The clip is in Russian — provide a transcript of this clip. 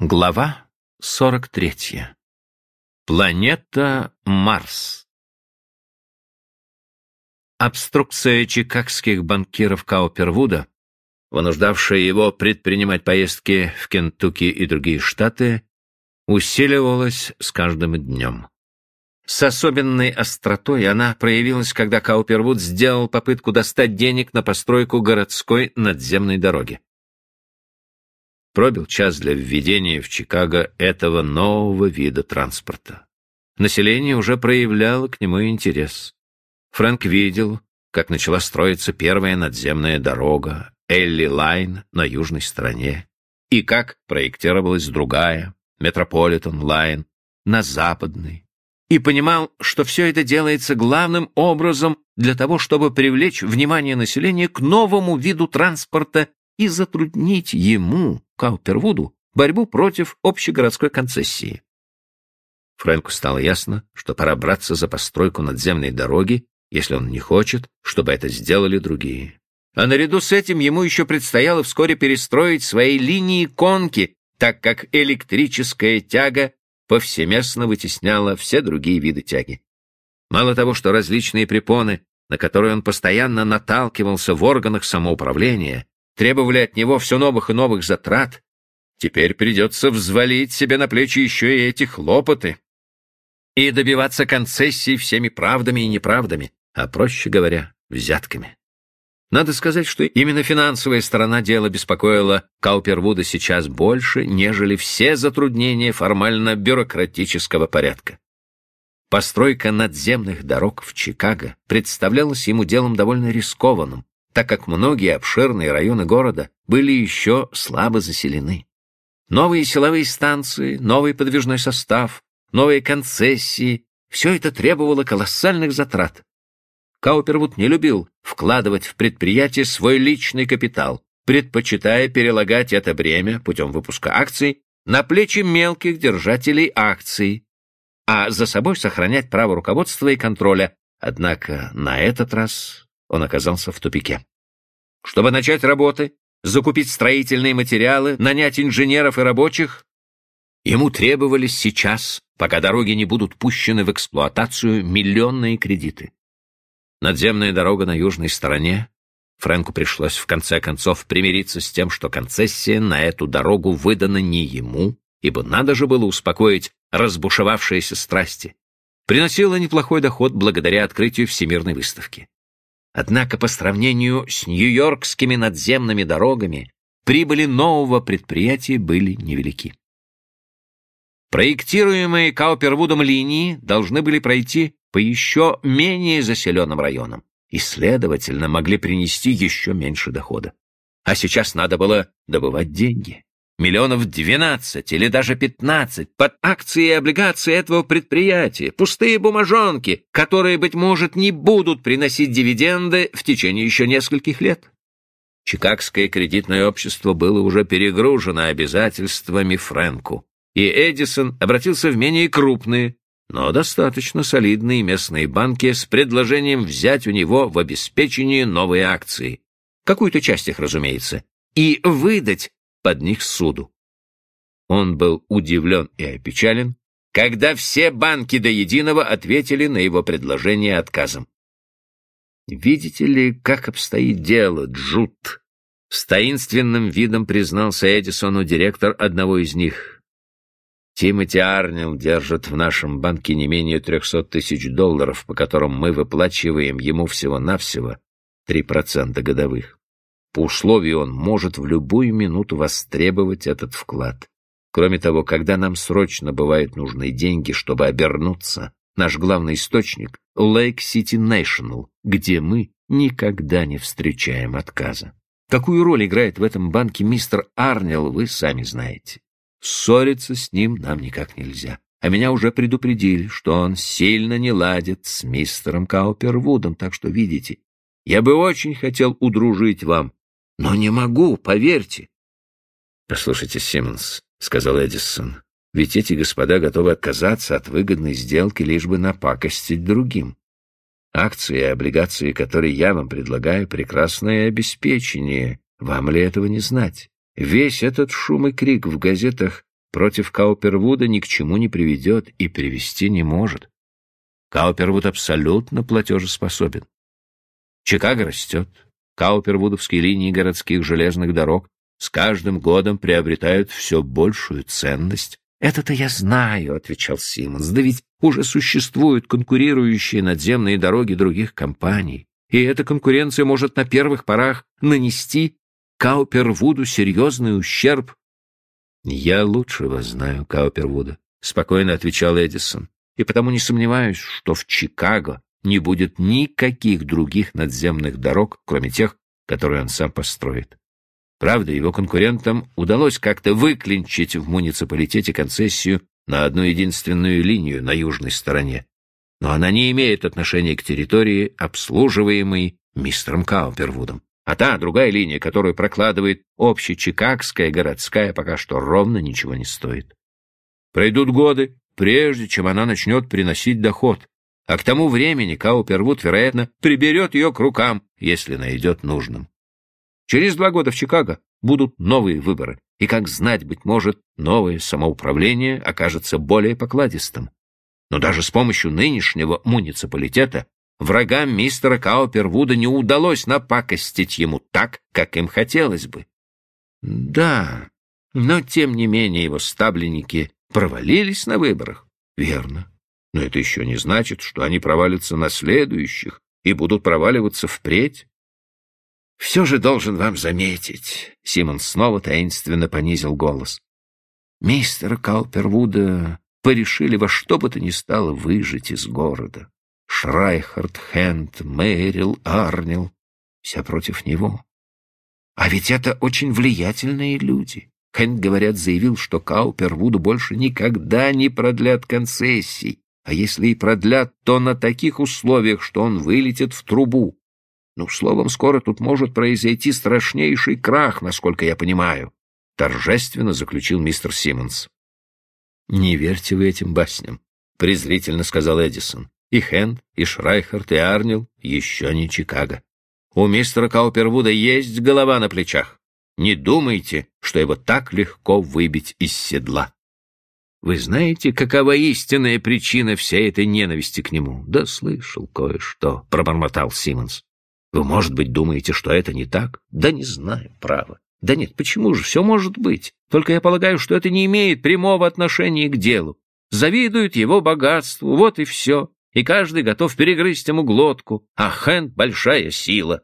Глава 43. Планета Марс. Обструкция чикагских банкиров Каупервуда, вынуждавшая его предпринимать поездки в Кентукки и другие штаты, усиливалась с каждым днем. С особенной остротой она проявилась, когда Каупервуд сделал попытку достать денег на постройку городской надземной дороги. Пробил час для введения в Чикаго этого нового вида транспорта. Население уже проявляло к нему интерес. Фрэнк видел, как начала строиться первая надземная дорога, Элли Лайн на южной стороне, и как проектировалась другая, Метрополитен Лайн, на западной, и понимал, что все это делается главным образом для того, чтобы привлечь внимание населения к новому виду транспорта и затруднить ему, Каупервуду, борьбу против общегородской концессии. Фрэнку стало ясно, что пора браться за постройку надземной дороги, если он не хочет, чтобы это сделали другие. А наряду с этим ему еще предстояло вскоре перестроить свои линии конки, так как электрическая тяга повсеместно вытесняла все другие виды тяги. Мало того, что различные препоны, на которые он постоянно наталкивался в органах самоуправления, требовали от него все новых и новых затрат, теперь придется взвалить себе на плечи еще и эти хлопоты и добиваться концессий всеми правдами и неправдами, а, проще говоря, взятками. Надо сказать, что именно финансовая сторона дела беспокоила Каупервуда сейчас больше, нежели все затруднения формально-бюрократического порядка. Постройка надземных дорог в Чикаго представлялась ему делом довольно рискованным, так как многие обширные районы города были еще слабо заселены. Новые силовые станции, новый подвижной состав, новые концессии — все это требовало колоссальных затрат. Каупервуд не любил вкладывать в предприятие свой личный капитал, предпочитая перелагать это бремя путем выпуска акций на плечи мелких держателей акций, а за собой сохранять право руководства и контроля. Однако на этот раз он оказался в тупике. Чтобы начать работы, закупить строительные материалы, нанять инженеров и рабочих, ему требовались сейчас, пока дороги не будут пущены в эксплуатацию, миллионные кредиты. Надземная дорога на южной стороне. Фрэнку пришлось в конце концов примириться с тем, что концессия на эту дорогу выдана не ему, ибо надо же было успокоить разбушевавшиеся страсти. Приносила неплохой доход благодаря открытию Всемирной выставки. Однако по сравнению с нью-йоркскими надземными дорогами прибыли нового предприятия были невелики. Проектируемые Каупервудом линии должны были пройти по еще менее заселенным районам и, следовательно, могли принести еще меньше дохода. А сейчас надо было добывать деньги миллионов двенадцать или даже пятнадцать под акции и облигации этого предприятия, пустые бумажонки, которые, быть может, не будут приносить дивиденды в течение еще нескольких лет. Чикагское кредитное общество было уже перегружено обязательствами Фрэнку, и Эдисон обратился в менее крупные, но достаточно солидные местные банки с предложением взять у него в обеспечении новые акции, какую-то часть их, разумеется, и выдать под них суду. Он был удивлен и опечален, когда все банки до единого ответили на его предложение отказом. «Видите ли, как обстоит дело, Джут?» С таинственным видом признался Эдисону директор одного из них. Тимоти Арнил держит в нашем банке не менее трехсот тысяч долларов, по которым мы выплачиваем ему всего-навсего три процента годовых. По условию он может в любую минуту востребовать этот вклад. Кроме того, когда нам срочно бывают нужны деньги, чтобы обернуться, наш главный источник — Lake City National, где мы никогда не встречаем отказа. Какую роль играет в этом банке мистер Арнел, вы сами знаете. Ссориться с ним нам никак нельзя. А меня уже предупредили, что он сильно не ладит с мистером Каупервудом, так что, видите, я бы очень хотел удружить вам но не могу, поверьте. — Послушайте, Симмонс, — сказал Эдисон, — ведь эти господа готовы отказаться от выгодной сделки, лишь бы напакостить другим. Акции и облигации, которые я вам предлагаю, прекрасное обеспечение. Вам ли этого не знать? Весь этот шум и крик в газетах против Каупервуда ни к чему не приведет и привести не может. Каупервуд абсолютно платежеспособен. Чикаго растет. Каупервудовские линии городских железных дорог с каждым годом приобретают все большую ценность. «Это-то я знаю», — отвечал Симмонс. «Да ведь уже существуют конкурирующие надземные дороги других компаний, и эта конкуренция может на первых порах нанести Каупервуду серьезный ущерб». «Я лучше вас знаю, Каупервуда», — спокойно отвечал Эдисон, «и потому не сомневаюсь, что в Чикаго не будет никаких других надземных дорог, кроме тех, которые он сам построит. Правда, его конкурентам удалось как-то выклинчить в муниципалитете концессию на одну единственную линию на южной стороне. Но она не имеет отношения к территории, обслуживаемой мистером Каупервудом. А та, другая линия, которую прокладывает общечикагская городская, пока что ровно ничего не стоит. Пройдут годы, прежде чем она начнет приносить доход, а к тому времени Каупервуд, вероятно, приберет ее к рукам, если найдет нужным. Через два года в Чикаго будут новые выборы, и, как знать, быть может, новое самоуправление окажется более покладистым. Но даже с помощью нынешнего муниципалитета врагам мистера Каупервуда не удалось напакостить ему так, как им хотелось бы. Да, но тем не менее его стабленники провалились на выборах. Верно. Но это еще не значит, что они провалятся на следующих и будут проваливаться впредь. Все же должен вам заметить, Симон снова таинственно понизил голос. Мистера Каупервуда порешили во что бы то ни стало выжить из города. Шрайхард, Хенд, Мэрил, Арнил — вся против него. А ведь это очень влиятельные люди. Хенд, говорят, заявил, что Каупервуду больше никогда не продлят концессий, а если и продлят, то на таких условиях, что он вылетит в трубу. Ну, словом, скоро тут может произойти страшнейший крах, насколько я понимаю, — торжественно заключил мистер Симмонс. — Не верьте вы этим басням, — презрительно сказал Эдисон. И Хэнд, и Шрайхард, и Арнил еще не Чикаго. У мистера Каупервуда есть голова на плечах. Не думайте, что его так легко выбить из седла. Вы знаете, какова истинная причина всей этой ненависти к нему? Да слышал кое-что, — пробормотал Симмонс. Вы, может быть, думаете, что это не так? Да не знаю, право. Да нет, почему же? Все может быть. Только я полагаю, что это не имеет прямого отношения к делу. Завидуют его богатству, вот и все. И каждый готов перегрызть ему глотку. А Хэнд — большая сила.